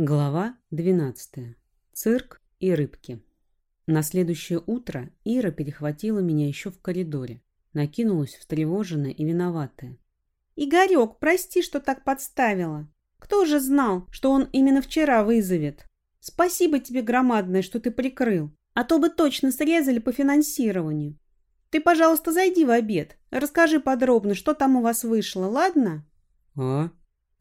Глава 12. Цирк и рыбки. На следующее утро Ира перехватила меня еще в коридоре. Накинулась встревоженная и виноватая. «Игорек, прости, что так подставила. Кто же знал, что он именно вчера вызовет? Спасибо тебе громадное, что ты прикрыл, а то бы точно срезали по финансированию. Ты, пожалуйста, зайди в обед, расскажи подробно, что там у вас вышло, ладно?» «А?»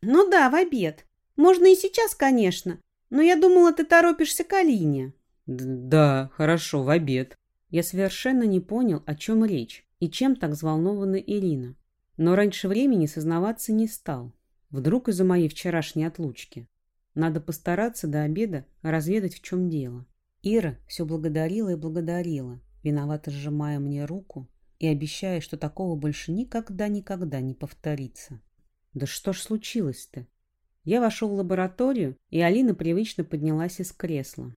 «Ну да, в обед. Можно и сейчас, конечно, но я думала, ты торопишься к Алине. Да, хорошо, в обед. Я совершенно не понял, о чем речь и чем так взволнована Ирина. Но раньше времени сознаваться не стал. Вдруг из-за моей вчерашней отлучки. Надо постараться до обеда разведать, в чем дело. Ира все благодарила и благодарила, виновато сжимая мне руку и обещая, что такого больше никогда-никогда не повторится. Да что ж случилось-то? Я вошел в лабораторию, и Алина привычно поднялась из кресла.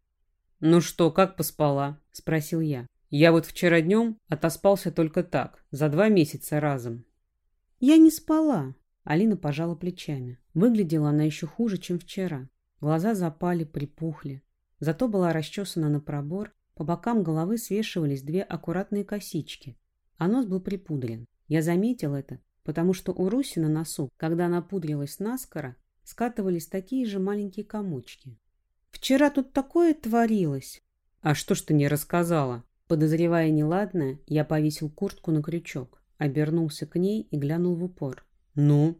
«Ну что, как поспала?» – спросил я. «Я вот вчера днем отоспался только так, за два месяца разом». «Я не спала», – Алина пожала плечами. Выглядела она еще хуже, чем вчера. Глаза запали, припухли. Зато была расчесана на пробор, по бокам головы свешивались две аккуратные косички, а нос был припудрен. Я заметил это, потому что у Руси на носу, когда она пудрилась наскоро, скатывались такие же маленькие комочки. «Вчера тут такое творилось!» «А что ж ты не рассказала?» Подозревая неладное, я повесил куртку на крючок, обернулся к ней и глянул в упор. «Ну?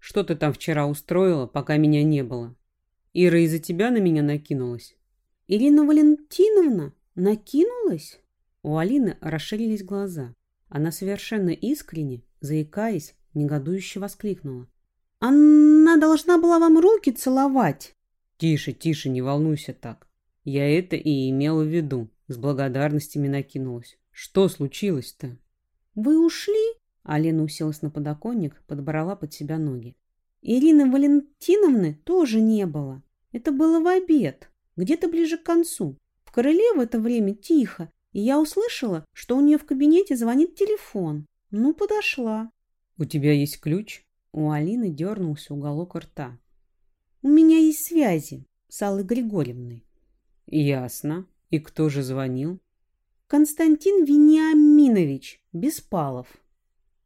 Что ты там вчера устроила, пока меня не было? Ира из-за тебя на меня накинулась?» «Ирина Валентиновна накинулась?» У Алины расширились глаза. Она совершенно искренне, заикаясь, негодующе воскликнула. Она должна была вам руки целовать. Тише, тише, не волнуйся так. Я это и имела в виду. С благодарностями накинулась. Что случилось-то? Вы ушли? Алена уселась на подоконник, подобрала под себя ноги. Ирины Валентиновны тоже не было. Это было в обед, где-то ближе к концу. В крыле в это время тихо, и я услышала, что у нее в кабинете звонит телефон. Ну, подошла. У тебя есть ключ? У Алины дернулся уголок рта. «У меня есть связи с Аллой Григорьевной». «Ясно. И кто же звонил?» «Константин Вениаминович Беспалов».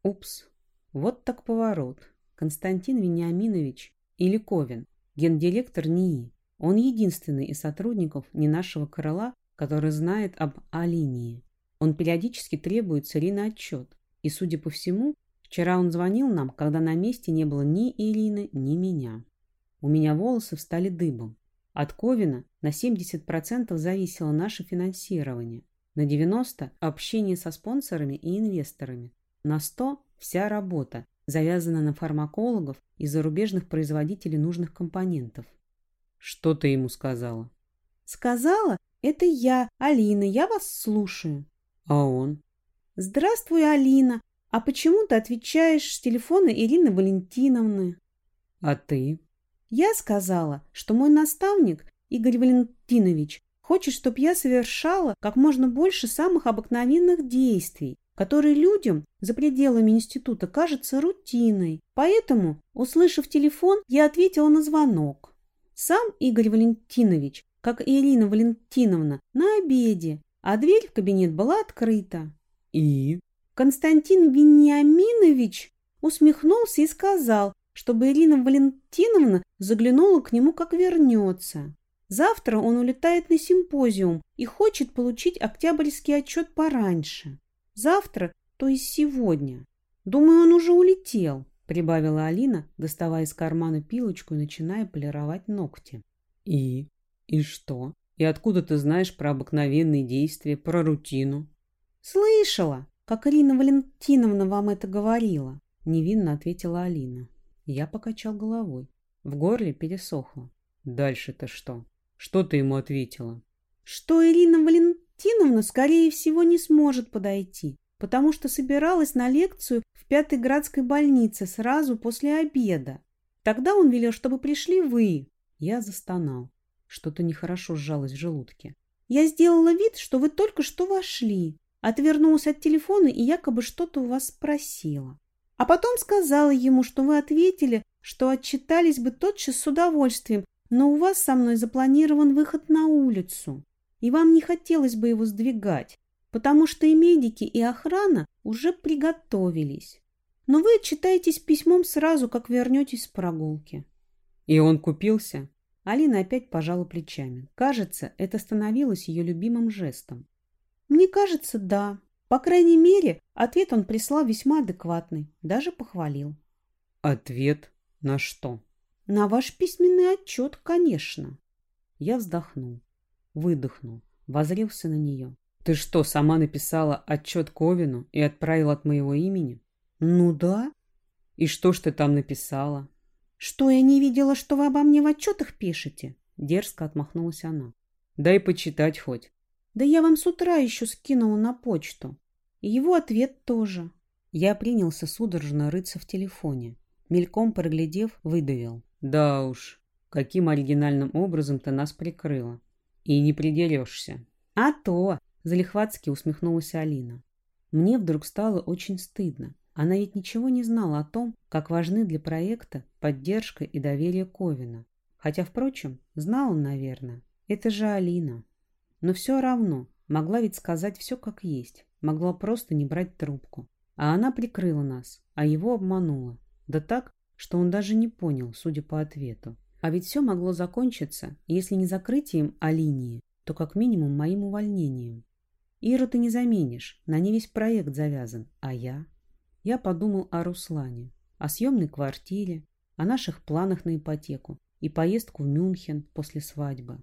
«Упс. Вот так поворот. Константин Вениаминович Иликовин, гендиректор НИИ. Он единственный из сотрудников не нашего крыла, который знает об Алинии. Он периодически требует с Ирины отчет, и, судя по всему, Вчера он звонил нам, когда на месте не было ни Ирины, ни меня. У меня волосы встали дыбом. От Ковина на 70% зависело наше финансирование, на 90% – общение со спонсорами и инвесторами, на 100% – вся работа, завязана на фармакологов и зарубежных производителей нужных компонентов. Что ты ему сказала? Сказала? Это я, Алина, я вас слушаю. А он? Здравствуй, Алина. А почему ты отвечаешь с телефона Ирины Валентиновны? А ты? Я сказала, что мой наставник, Игорь Валентинович, хочет, чтобы я совершала как можно больше самых обыкновенных действий, которые людям за пределами института кажутся рутиной. Поэтому, услышав телефон, я ответила на звонок. Сам Игорь Валентинович, как и Ирина Валентиновна, на обеде, а дверь в кабинет была открыта. И? Константин Вениаминович усмехнулся и сказал, чтобы Ирина Валентиновна заглянула к нему, как вернется. Завтра он улетает на симпозиум и хочет получить октябрьский отчет пораньше. Завтра, то есть сегодня. Думаю, он уже улетел, прибавила Алина, доставая из кармана пилочку и начиная полировать ногти. И? И что? И откуда ты знаешь про обыкновенные действия, про рутину? Слышала, как Ирина Валентиновна вам это говорила? Невинно ответила Алина. Я покачал головой. В горле пересохло. Дальше-то что? Что ты ему ответила? Что Ирина Валентиновна, скорее всего, не сможет подойти, потому что собиралась на лекцию в Пятой Градской больнице сразу после обеда. Тогда он велел, чтобы пришли вы. Я застонал. Что-то нехорошо сжалось в желудке. Я сделала вид, что вы только что вошли. Отвернулась от телефона и якобы что-то у вас спросила. А потом сказала ему, что вы ответили, что отчитались бы тотчас с удовольствием Но у вас со мной запланирован выход на улицу, и вам не хотелось бы его сдвигать, потому что и медики, и охрана уже приготовились. Но вы отчитаетесь письмом сразу, как вернетесь с прогулки. И он купился? Алина опять пожала плечами. Кажется, это становилось ее любимым жестом. Мне кажется, да. По крайней мере, ответ он прислал весьма адекватный, даже похвалил. Ответ на что? На ваш письменный отчет, конечно. Я вздохнул, выдохнул, возрился на нее. Ты что, сама написала отчет Ковину и отправила от моего имени? Ну да. И что ж ты там написала? Что я не видела, что вы обо мне в отчетах пишете? Дерзко отмахнулась она. Дай почитать хоть. Да я вам с утра еще скинула на почту. И его ответ тоже. Я принялся судорожно рыться в телефоне. Мельком проглядев, выдавил. Да уж, каким оригинальным образом ты нас прикрыла. И не придерешься. А то, залихватски усмехнулась Алина. Мне вдруг стало очень стыдно. Она ведь ничего не знала о том, как важны для проекта поддержка и доверие Ковина. Хотя, впрочем, знала, наверное. Это же Алина. Но все равно могла ведь сказать все как есть. Могла просто не брать трубку. А она прикрыла нас, а его обманула. Да так, что он даже не понял, судя по ответу. А ведь все могло закончиться, если не закрытием Алинии, то как минимум моим увольнением. Иру ты не заменишь, на ней весь проект завязан, а я... Я подумал о Руслане, о съемной квартире, о наших планах на ипотеку и поездку в Мюнхен после свадьбы.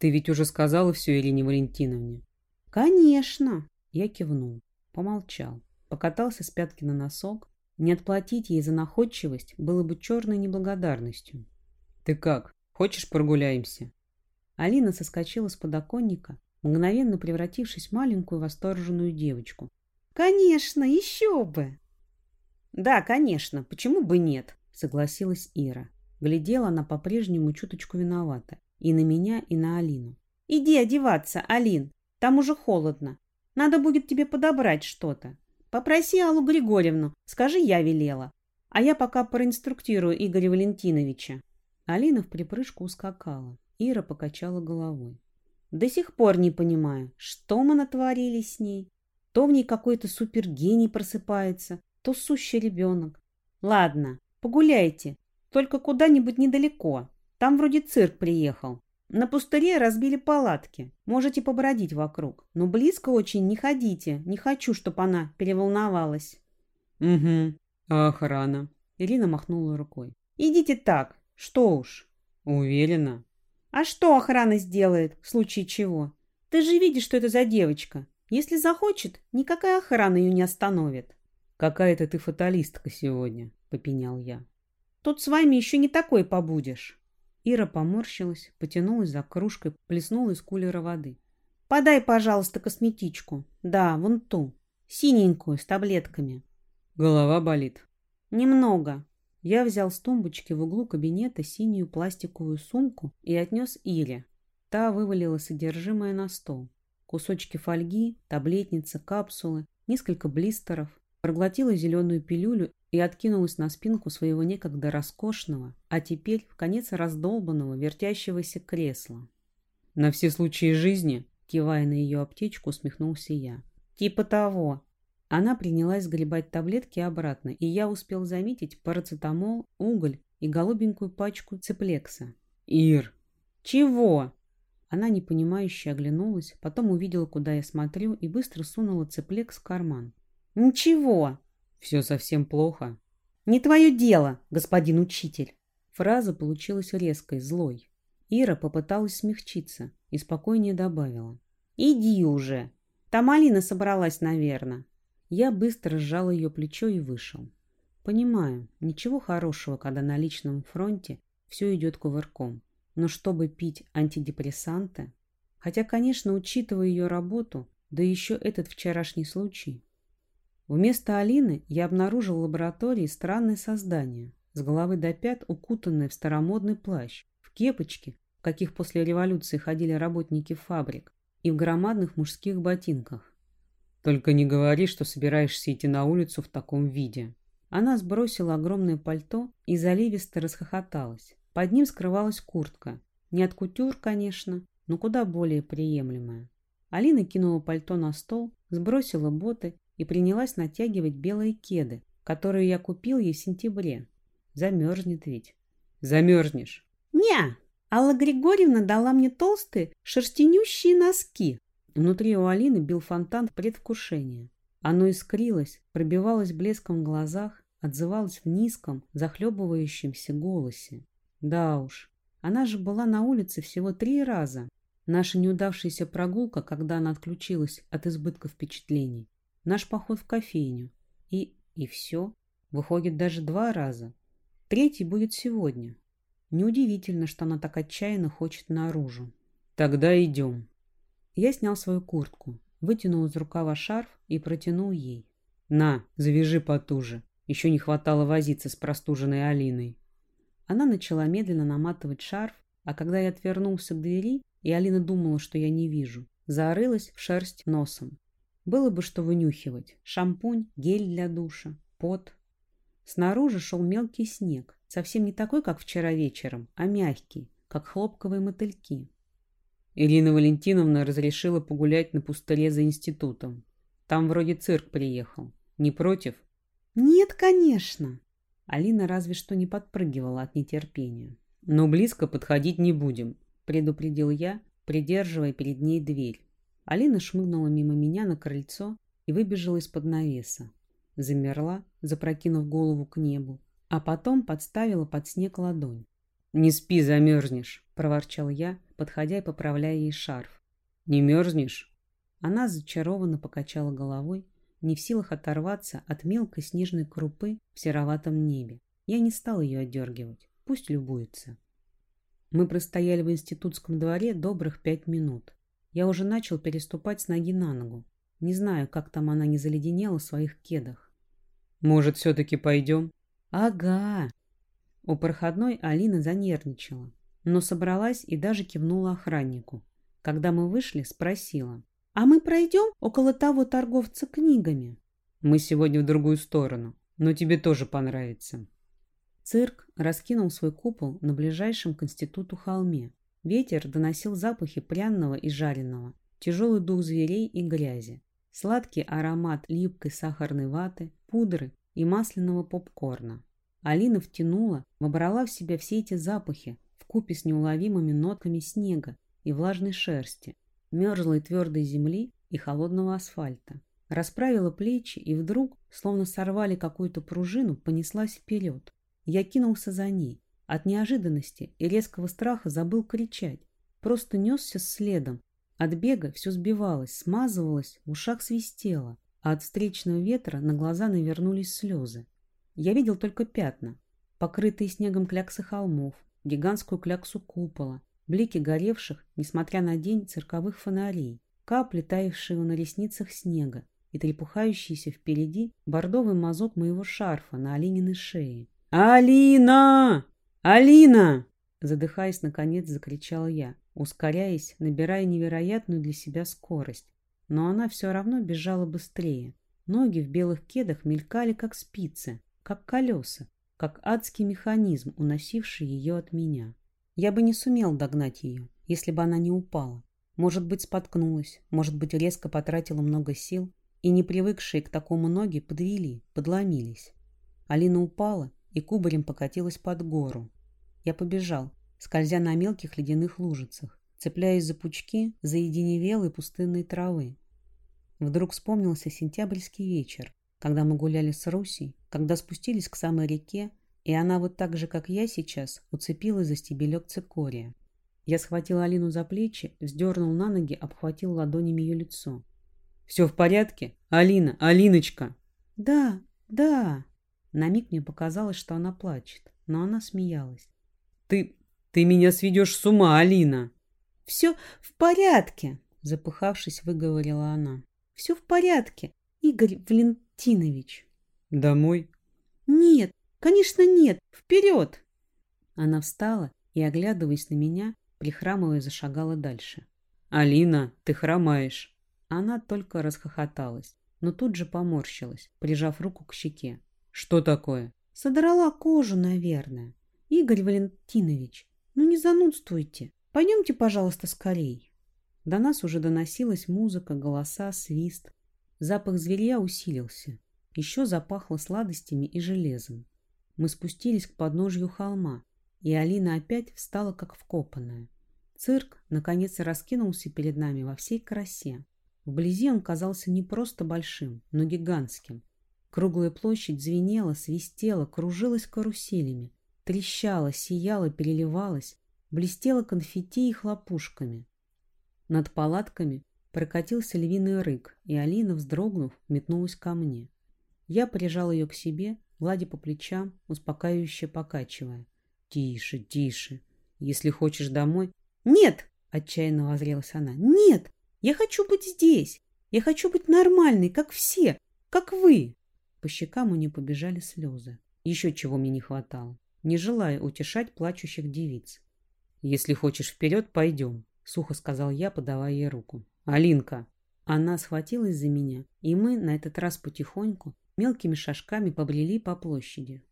Ты ведь уже сказала все Ирине Валентиновне? Конечно. Я кивнул, помолчал, покатался с пятки на носок не отплатить ей за находчивость было бы черной неблагодарностью. «Ты как? Хочешь прогуляемся?» Алина соскочила с подоконника, мгновенно превратившись в маленькую восторженную девочку. «Конечно, еще бы!» «Да, конечно, почему бы нет?» — согласилась Ира. Глядела она по-прежнему чуточку виновата. И на меня, и на Алину. «Иди одеваться, Алин, там уже холодно. Надо будет тебе подобрать что-то. Попроси Аллу Григорьевну, скажи, я велела. А я пока проинструктирую Игоря Валентиновича. Алина в припрыжку ускакала. Ира покачала головой. До сих пор не понимаю, что мы натворили с ней. То в ней какой-то супергений просыпается, то сущий ребенок. Ладно, погуляйте, только куда-нибудь недалеко. Там вроде цирк приехал. На пустыре разбили палатки. Можете побродить вокруг. Но близко очень не ходите. Не хочу, чтобы она переволновалась. Угу. А охрана? Ирина махнула рукой. Идите так. Что уж. Уверена. А что охрана сделает, в случае чего? Ты же видишь, что это за девочка. Если захочет, никакая охрана ее не остановит. Какая-то ты фаталистка сегодня, попенял я. Тут с вами еще не такой побудешь. Ира поморщилась, потянулась за кружкой, плеснула из кулера воды. «Подай, пожалуйста, косметичку. Да, вон ту. Синенькую, с таблетками». «Голова болит?» «Немного». Я взял с тумбочки в углу кабинета синюю пластиковую сумку и отнес Ире. Та вывалила содержимое на стол. Кусочки фольги, таблетница, капсулы, несколько блистеров. Проглотила зеленую пилюлю и откинулась на спинку своего некогда роскошного, а теперь в конец раздолбанного, вертящегося кресла. «На все случаи жизни?» Кивая на ее аптечку, усмехнулся я. «Типа того». Она принялась сгребать таблетки обратно, и я успел заметить парацетамол, уголь и голубенькую пачку цеплекса. «Ир!» «Чего?» Она непонимающе оглянулась, потом увидела, куда я смотрю, и быстро сунула цеплекс в карман. «Ничего!» Все совсем плохо. Не твое дело, господин учитель. Фраза получилась резкой, злой. Ира попыталась смягчиться и спокойнее добавила. Иди уже. Там Алина собралась, наверное. Я быстро сжал ее плечо и вышел. Понимаю, ничего хорошего, когда на личном фронте все идет кувырком. Но чтобы пить антидепрессанты... Хотя, конечно, учитывая ее работу, да еще этот вчерашний случай, Вместо Алины я обнаружил в лаборатории странное создание, с головы до пят укутанное в старомодный плащ, в кепочке, в каких после революции ходили работники фабрик, и в громадных мужских ботинках. «Только не говори, что собираешься идти на улицу в таком виде». Она сбросила огромное пальто и заливисто расхохоталась. Под ним скрывалась куртка. Не от кутюр, конечно, но куда более приемлемая. Алина кинула пальто на стол, сбросила боты и принялась натягивать белые кеды, которые я купил ей в сентябре. Замерзнет ведь. Замерзнешь. Не, Алла Григорьевна дала мне толстые шерстянющие носки. Внутри у Алины бил фонтан предвкушения. Оно искрилось, пробивалось блеском в глазах, отзывалось в низком, захлебывающемся голосе. Да уж, она же была на улице всего три раза. Наша неудавшаяся прогулка, когда она отключилась от избытка впечатлений. Наш поход в кофейню. И... и все. Выходит, даже два раза. Третий будет сегодня. Неудивительно, что она так отчаянно хочет наружу. Тогда идем. Я снял свою куртку, вытянул из рукава шарф и протянул ей. «На, завяжи потуже. Еще не хватало возиться с простуженной Алиной». Она начала медленно наматывать шарф, а когда я отвернулся к двери, и Алина думала, что я не вижу, зарылась в шерсть носом. Было бы что вынюхивать. Шампунь, гель для душа, пот. Снаружи шел мелкий снег, совсем не такой, как вчера вечером, а мягкий, как хлопковые мотыльки. Ирина Валентиновна разрешила погулять на пустыре за институтом. Там вроде цирк приехал. Не против? Нет, конечно. Алина разве что не подпрыгивала от нетерпения. Но близко подходить не будем, предупредил я, придерживая перед ней дверь. Алина шмыгнула мимо меня на крыльцо и выбежала из-под навеса. Замерла, запрокинув голову к небу, а потом подставила под снег ладонь. «Не спи, замерзнешь», — проворчал я, подходя и поправляя ей шарф. «Не мерзнешь?» Она зачарованно покачала головой, не в силах оторваться от мелкой снежной крупы в сероватом небе. Я не стал ее отдергивать. Пусть любуется. Мы простояли в институтском дворе добрых пять минут. Я уже начал переступать с ноги на ногу. Не знаю, как там она не заледенела в своих кедах. «Может, все-таки пойдем?» «Ага!» У проходной Алина занервничала, но собралась и даже кивнула охраннику. Когда мы вышли, спросила. «А мы пройдем около того торговца книгами?» «Мы сегодня в другую сторону, но тебе тоже понравится». Цирк раскинул свой купол на ближайшем к институту холме. Ветер доносил запахи пряного и жареного, тяжелый дух зверей и грязи, сладкий аромат липкой сахарной ваты, пудры и масляного попкорна. Алина втянула, вобрала в себя все эти запахи в купе с неуловимыми нотками снега и влажной шерсти, мерзлой твердой земли и холодного асфальта. Расправила плечи и вдруг, словно сорвали какую-то пружину, понеслась вперед. Я кинулся за ней. От неожиданности и резкого страха забыл кричать. Просто несся следом. От бега все сбивалось, смазывалось, в ушах свистело, а от встречного ветра на глаза навернулись слезы. Я видел только пятна, покрытые снегом кляксы холмов, гигантскую кляксу купола, блики горевших, несмотря на день, цирковых фонарей, капли, таявшие на ресницах снега и трепухающийся впереди бордовый мазок моего шарфа на Алининой шее. «Алина! Алина!» Задыхаясь, наконец, закричала я, ускоряясь, набирая невероятную для себя скорость. Но она все равно бежала быстрее. Ноги в белых кедах мелькали, как спицы, как колеса, как адский механизм, уносивший ее от меня. Я бы не сумел догнать ее, если бы она не упала. Может быть, споткнулась, может быть, резко потратила много сил, и не привыкшие к такому ноги подвели, подломились. Алина упала и кубарем покатилась под гору. Я побежал, скользя на мелких ледяных лужицах, цепляясь за пучки заединевелой пустынной травы. Вдруг вспомнился сентябрьский вечер, когда мы гуляли с Русей, когда спустились к самой реке, и она вот так же, как я сейчас, уцепилась за стебелек цикория. Я схватил Алину за плечи, вздернул на ноги, обхватил ладонями ее лицо. «Все в порядке? Алина, Алиночка!» «Да, да!» На миг мне показалось, что она плачет, но она смеялась. «Ты... ты меня сведешь с ума, Алина!» «Все в порядке!» Запыхавшись, выговорила она. «Все в порядке, Игорь Валентинович!» «Домой?» «Нет, конечно нет! Вперед!» Она встала и, оглядываясь на меня, прихрамывая, зашагала дальше. «Алина, ты хромаешь!» Она только расхохоталась, но тут же поморщилась, прижав руку к щеке. «Что такое?» «Содрала кожу, наверное». Игорь Валентинович, ну не занудствуйте. Пойдемте, пожалуйста, скорей. До нас уже доносилась музыка, голоса, свист. Запах зверья усилился. Еще запахло сладостями и железом. Мы спустились к подножью холма, и Алина опять встала как вкопанная. Цирк, наконец, раскинулся перед нами во всей красе. Вблизи он казался не просто большим, но гигантским. Круглая площадь звенела, свистела, кружилась каруселями, трещала, сияла, переливалась, блестела конфетти и хлопушками. Над палатками прокатился львиный рык, и Алина, вздрогнув, метнулась ко мне. Я прижал ее к себе, гладя по плечам, успокаивающе покачивая. «Тише, тише. Если хочешь домой...» «Нет!» — отчаянно возрелась она. «Нет! Я хочу быть здесь! Я хочу быть нормальной, как все, как вы!» По щекам у нее побежали слезы. Еще чего мне не хватало. Не желая утешать плачущих девиц. «Если хочешь вперед, пойдем», — сухо сказал я, подавая ей руку. «Алинка!» Она схватилась за меня, и мы на этот раз потихоньку, мелкими шажками побрели по площади.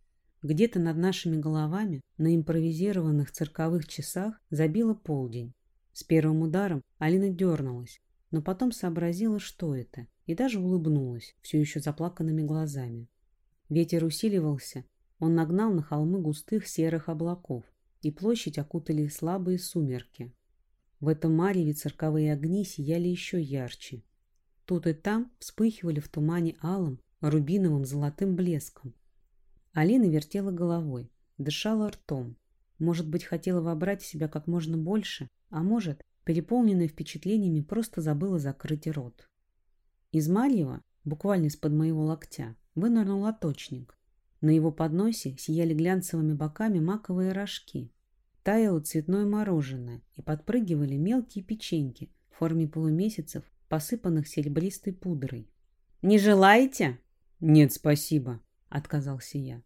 Где-то над нашими головами на импровизированных цирковых часах забило полдень. С первым ударом Алина дернулась, но потом сообразила, что это, и даже улыбнулась, все еще заплаканными глазами. Ветер усиливался, он нагнал на холмы густых серых облаков, и площадь окутали слабые сумерки. В этом мареве цирковые огни сияли еще ярче. Тут и там вспыхивали в тумане алым, рубиновым золотым блеском. Алина вертела головой, дышала ртом. Может быть, хотела вобрать в себя как можно больше, а может, переполненная впечатлениями, просто забыла закрыть рот. Из Мальева, буквально из-под моего локтя, вынырнул лоточник. На его подносе сияли глянцевыми боками маковые рожки. Таяло цветное мороженое и подпрыгивали мелкие печеньки в форме полумесяцев, посыпанных серебристой пудрой. «Не желаете?» «Нет, спасибо», — отказался я.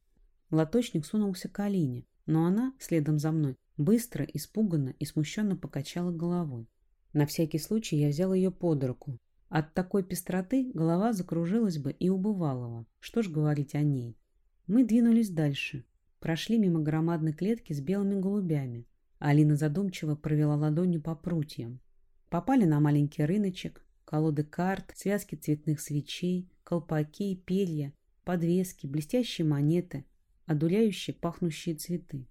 Лоточник сунулся к Алине, но она, следом за мной, быстро, испуганно и смущенно покачала головой. На всякий случай я взял ее под руку. От такой пестроты голова закружилась бы и убывалова. Что ж говорить о ней? Мы двинулись дальше. Прошли мимо громадной клетки с белыми голубями. Алина задумчиво провела ладонью по прутьям. Попали на маленький рыночек, колоды карт, связки цветных свечей, колпаки, перья, подвески, блестящие монеты, одуляющие пахнущие цветы.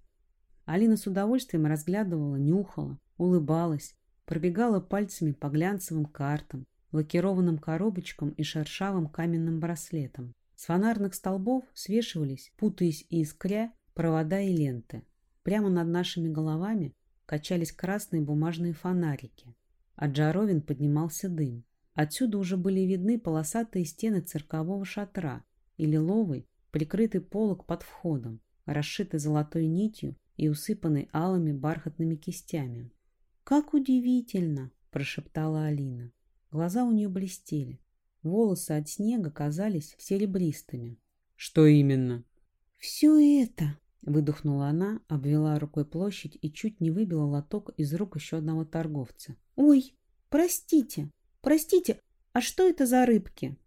Алина с удовольствием разглядывала, нюхала, улыбалась, пробегала пальцами по глянцевым картам, лакированным коробочкам и шершавым каменным браслетам. С фонарных столбов свешивались, путаясь и искря, провода и ленты. Прямо над нашими головами качались красные бумажные фонарики. От жаровин поднимался дым. Отсюда уже были видны полосатые стены циркового шатра и лиловый, прикрытый полог под входом, расшитый золотой нитью и усыпанный алыми бархатными кистями. «Как удивительно!» – прошептала Алина. Глаза у нее блестели. Волосы от снега казались серебристыми. «Что именно?» «Все это!» — выдохнула она, обвела рукой площадь и чуть не выбила лоток из рук еще одного торговца. «Ой, простите, простите, а что это за рыбки?»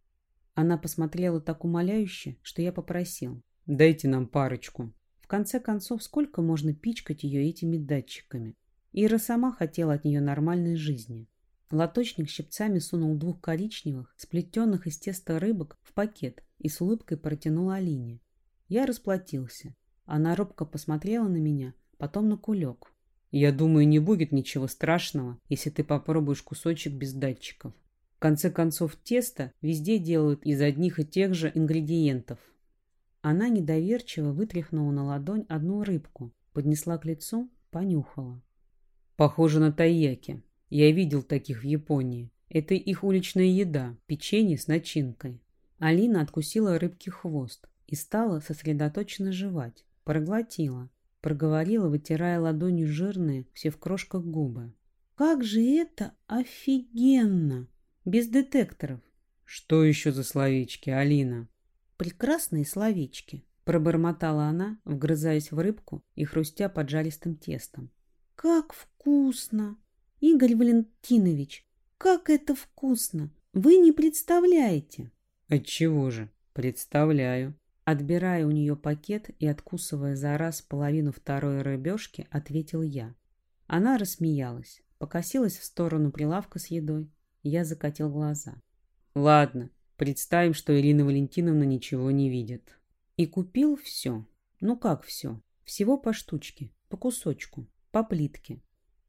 Она посмотрела так умоляюще, что я попросил. «Дайте нам парочку». В конце концов, сколько можно пичкать ее этими датчиками? Ира сама хотела от нее нормальной жизни. Лоточник щипцами сунул двух коричневых, сплетенных из теста рыбок в пакет и с улыбкой протянул Алине. Я расплатился. Она робко посмотрела на меня, потом на кулек. «Я думаю, не будет ничего страшного, если ты попробуешь кусочек без датчиков. В конце концов, тесто везде делают из одних и тех же ингредиентов». Она недоверчиво вытряхнула на ладонь одну рыбку, поднесла к лицу, понюхала. «Похоже на тайяки», я видел таких в Японии. Это их уличная еда, печенье с начинкой. Алина откусила рыбки хвост и стала сосредоточенно жевать. Проглотила. Проговорила, вытирая ладонью жирные, все в крошках губы. «Как же это офигенно! Без детекторов!» «Что еще за словечки, Алина?» «Прекрасные словечки!» Пробормотала она, вгрызаясь в рыбку и хрустя поджаристым тестом. «Как вкусно! Игорь Валентинович, как это вкусно! Вы не представляете!» «Отчего же? Представляю!» Отбирая у нее пакет и откусывая за раз половину второй рыбешки, ответил я. Она рассмеялась, покосилась в сторону прилавка с едой. Я закатил глаза. «Ладно, представим, что Ирина Валентиновна ничего не видит». И купил все. Ну как все? Всего по штучке, по кусочку, по плитке.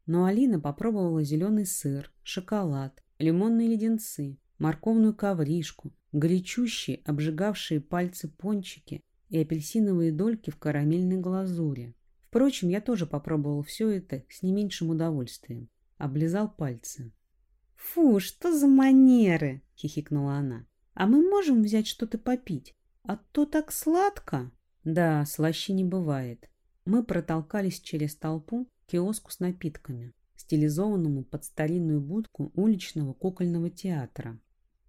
Но Алина попробовала зеленый сыр, шоколад, лимонные леденцы, морковную ковришку, горячущие, обжигавшие пальцы пончики и апельсиновые дольки в карамельной глазури. Впрочем, я тоже попробовал все это с не меньшим удовольствием. Облизал пальцы. «Фу, что за манеры!» — хихикнула она. «А мы можем взять что-то попить? А то так сладко!» «Да, слаще не бывает». Мы протолкались через толпу киоску с напитками, стилизованному под старинную будку уличного кукольного театра.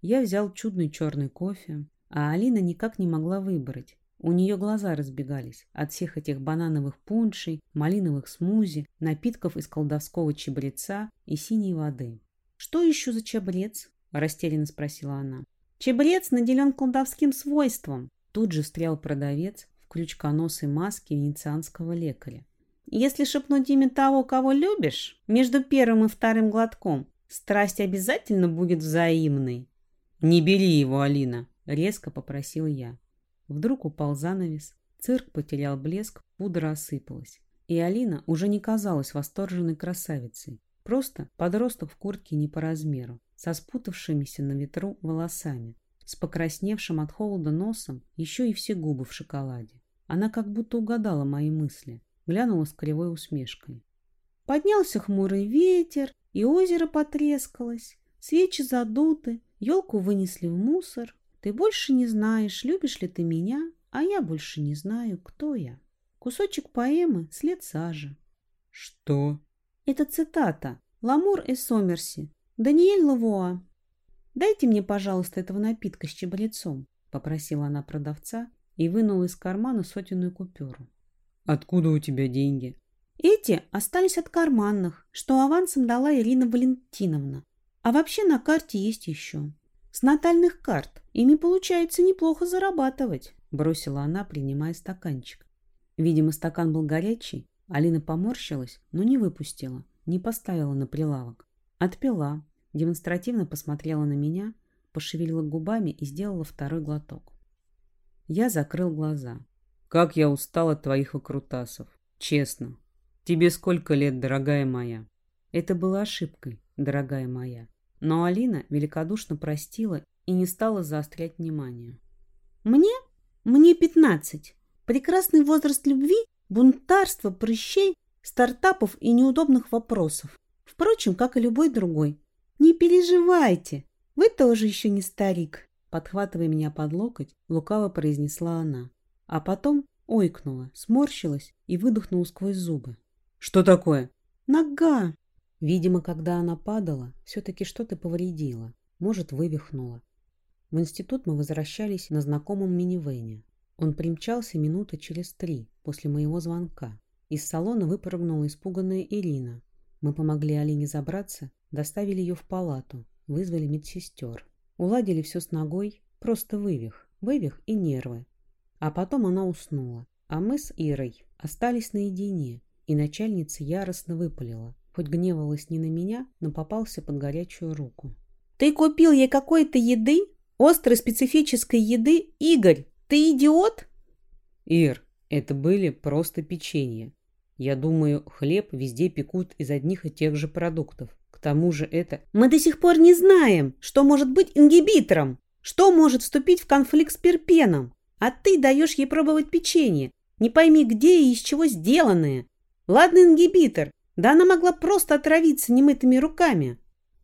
Я взял чудный черный кофе, а Алина никак не могла выбрать. У нее глаза разбегались от всех этих банановых пуншей, малиновых смузи, напитков из колдовского чабреца и синей воды. «Что еще за чабрец?» – растерянно спросила она. «Чабрец наделен колдовским свойством!» Тут же встрял продавец в крючконосой маске венецианского лекаря. «Если шепнуть имя того, кого любишь, между первым и вторым глотком, страсть обязательно будет взаимной!» «Не бери его, Алина!» — резко попросил я. Вдруг упал занавес, цирк потерял блеск, пудра осыпалась. И Алина уже не казалась восторженной красавицей. Просто подросток в куртке не по размеру, со спутавшимися на ветру волосами, с покрасневшим от холода носом, еще и все губы в шоколаде. Она как будто угадала мои мысли, глянула с кривой усмешкой. Поднялся хмурый ветер, и озеро потрескалось, свечи задуты, Елку вынесли в мусор. Ты больше не знаешь, любишь ли ты меня, а я больше не знаю, кто я. Кусочек поэмы «След сажи». Что? Это цитата. Ламур и Сомерси. Даниэль Лавуа. «Дайте мне, пожалуйста, этого напитка с чабрецом», — попросила она продавца и вынула из кармана сотенную купюру. «Откуда у тебя деньги?» «Эти остались от карманных, что авансом дала Ирина Валентиновна. А вообще на карте есть еще. С натальных карт. Ими получается неплохо зарабатывать, бросила она, принимая стаканчик. Видимо, стакан был горячий. Алина поморщилась, но не выпустила, не поставила на прилавок. Отпила, демонстративно посмотрела на меня, пошевелила губами и сделала второй глоток. Я закрыл глаза. «Как я устал от твоих выкрутасов. Честно. Тебе сколько лет, дорогая моя?» Это было ошибкой, дорогая моя. Но Алина великодушно простила и не стала заострять внимание. «Мне? Мне пятнадцать. Прекрасный возраст любви, бунтарства, прыщей, стартапов и неудобных вопросов. Впрочем, как и любой другой. Не переживайте, вы тоже еще не старик», подхватывая меня под локоть, лукаво произнесла она. А потом ойкнула, сморщилась и выдохнула сквозь зубы. «Что такое?» «Нога!» Видимо, когда она падала, все-таки что-то повредила, может, вывихнула. В институт мы возвращались на знакомом минивэне. Он примчался минуты через три после моего звонка. Из салона выпрыгнула испуганная Ирина. Мы помогли Алине забраться, доставили ее в палату, вызвали медсестер. Уладили все с ногой, просто вывих, вывих и нервы. А потом она уснула. А мы с Ирой остались наедине, и начальница яростно выпалила хоть гневалась не на меня, но попался под горячую руку. «Ты купил ей какой-то еды? Острой специфической еды? Игорь, ты идиот?» «Ир, это были просто печенья. Я думаю, хлеб везде пекут из одних и тех же продуктов. К тому же это...» «Мы до сих пор не знаем, что может быть ингибитором, что может вступить в конфликт с перпеном. А ты даешь ей пробовать печенье, не пойми где и из чего сделанное. Ладно, ингибитор, да она могла просто отравиться немытыми руками.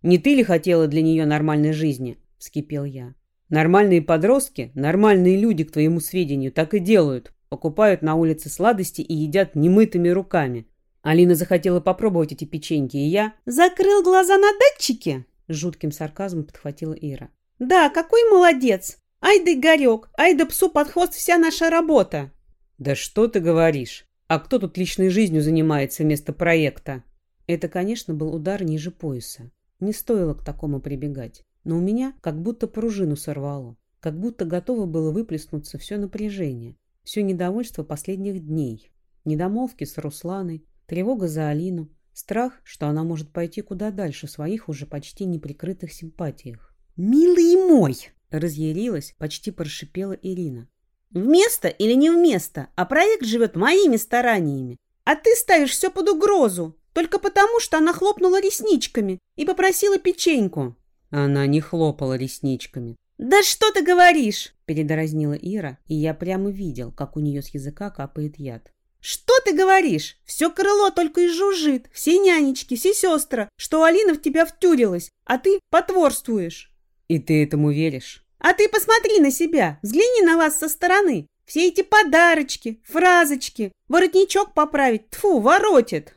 «Не ты ли хотела для нее нормальной жизни?» – вскипел я. «Нормальные подростки, нормальные люди, к твоему сведению, так и делают. Покупают на улице сладости и едят немытыми руками. Алина захотела попробовать эти печеньки, и я...» «Закрыл глаза на датчики?» – жутким сарказмом подхватила Ира. «Да, какой молодец! Ай да Игорек, ай да псу под хвост вся наша работа!» «Да что ты говоришь? А кто тут личной жизнью занимается вместо проекта? Это, конечно, был удар ниже пояса. Не стоило к такому прибегать. Но у меня как будто пружину сорвало. как будто готово было выплеснуться все напряжение, все недовольство последних дней, недомолвки с Русланой, тревога за Алину, страх, что она может пойти куда дальше в своих уже почти неприкрытых симпатиях. «Милый мой!» – разъярилась, почти прошипела Ирина. «Вместо или не вместо, а проект живет моими стараниями. А ты ставишь все под угрозу, только потому, что она хлопнула ресничками и попросила печеньку». Она не хлопала ресничками. «Да что ты говоришь?» – передразнила Ира, и я прямо видел, как у нее с языка капает яд. «Что ты говоришь? Все крыло только и жужжит, все нянечки, все сестры, что Алина в тебя втюрилась, а ты потворствуешь». «И ты этому веришь?» «А ты посмотри на себя, взгляни на вас со стороны. Все эти подарочки, фразочки, воротничок поправить, тфу, воротит».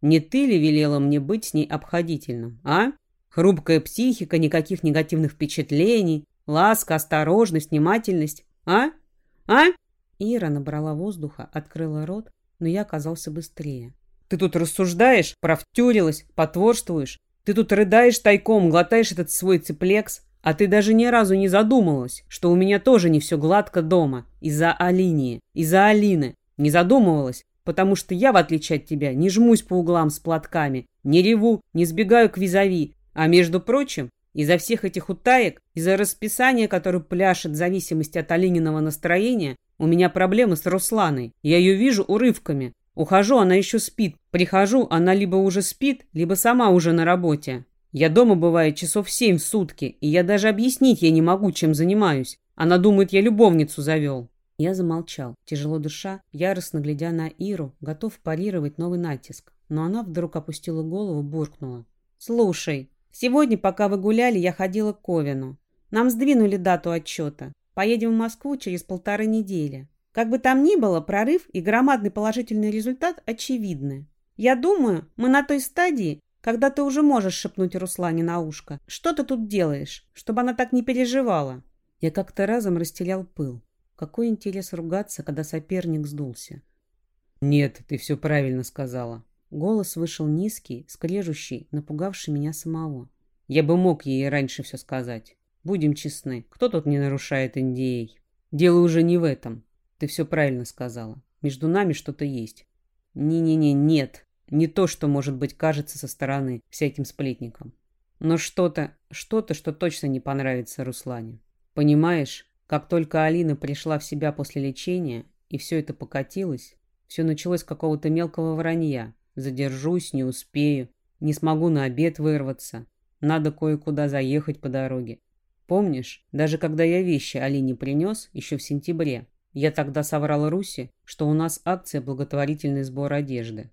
«Не ты ли велела мне быть с ней обходительным, а? Хрупкая психика, никаких негативных впечатлений, ласка, осторожность, внимательность, а? А?» Ира набрала воздуха, открыла рот, но я оказался быстрее. «Ты тут рассуждаешь, провтюрилась, потворствуешь. Ты тут рыдаешь тайком, глотаешь этот свой цеплекс, а ты даже ни разу не задумывалась, что у меня тоже не все гладко дома. Из-за Алинии, из-за Алины. Не задумывалась, потому что я, в отличие от тебя, не жмусь по углам с платками, не реву, не сбегаю к визави. А между прочим, из-за всех этих утаек, из-за расписания, которое пляшет в зависимости от Алининого настроения, у меня проблемы с Русланой. Я ее вижу урывками. Ухожу, она еще спит. Прихожу, она либо уже спит, либо сама уже на работе. Я дома бываю часов семь в сутки, и я даже объяснить ей не могу, чем занимаюсь. Она думает, я любовницу завел. Я замолчал, тяжело дыша, яростно глядя на Иру, готов парировать новый натиск. Но она вдруг опустила голову, буркнула. «Слушай, сегодня, пока вы гуляли, я ходила к Ковину. Нам сдвинули дату отчета. Поедем в Москву через полторы недели. Как бы там ни было, прорыв и громадный положительный результат очевидны. Я думаю, мы на той стадии, когда ты уже можешь шепнуть Руслане на ушко. Что ты тут делаешь, чтобы она так не переживала?» Я как-то разом растерял пыл. Какой интерес ругаться, когда соперник сдулся? «Нет, ты все правильно сказала». Голос вышел низкий, скрежущий, напугавший меня самого. Я бы мог ей раньше все сказать. Будем честны, кто тут не нарушает NDA? Дело уже не в этом. Ты все правильно сказала. Между нами что-то есть. Не-не-не, нет. Не то, что, может быть, кажется со стороны всяким сплетникам. Но что-то, что-то, что точно не понравится Руслане. Понимаешь, как только Алина пришла в себя после лечения, и все это покатилось, все началось с какого-то мелкого вранья. Задержусь, не успею, не смогу на обед вырваться. Надо кое-куда заехать по дороге. Помнишь, даже когда я вещи Алине принес, еще в сентябре, я тогда соврал Руси, что у нас акция благотворительный сбор одежды.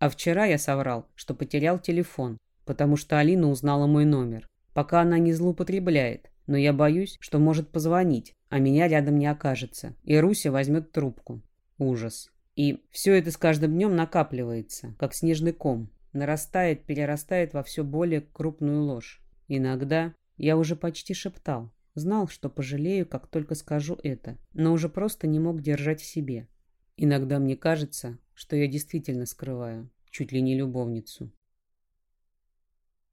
А вчера я соврал, что потерял телефон, потому что Алина узнала мой номер. Пока она не злоупотребляет, но я боюсь, что может позвонить, а меня рядом не окажется, и Руся возьмет трубку. Ужас. И все это с каждым днем накапливается, как снежный ком, нарастает, перерастает во все более крупную ложь. Иногда я уже почти шептал. Знал, что пожалею, как только скажу это, но уже просто не мог держать в себе. Иногда мне кажется, что я действительно скрываю, чуть ли не любовницу.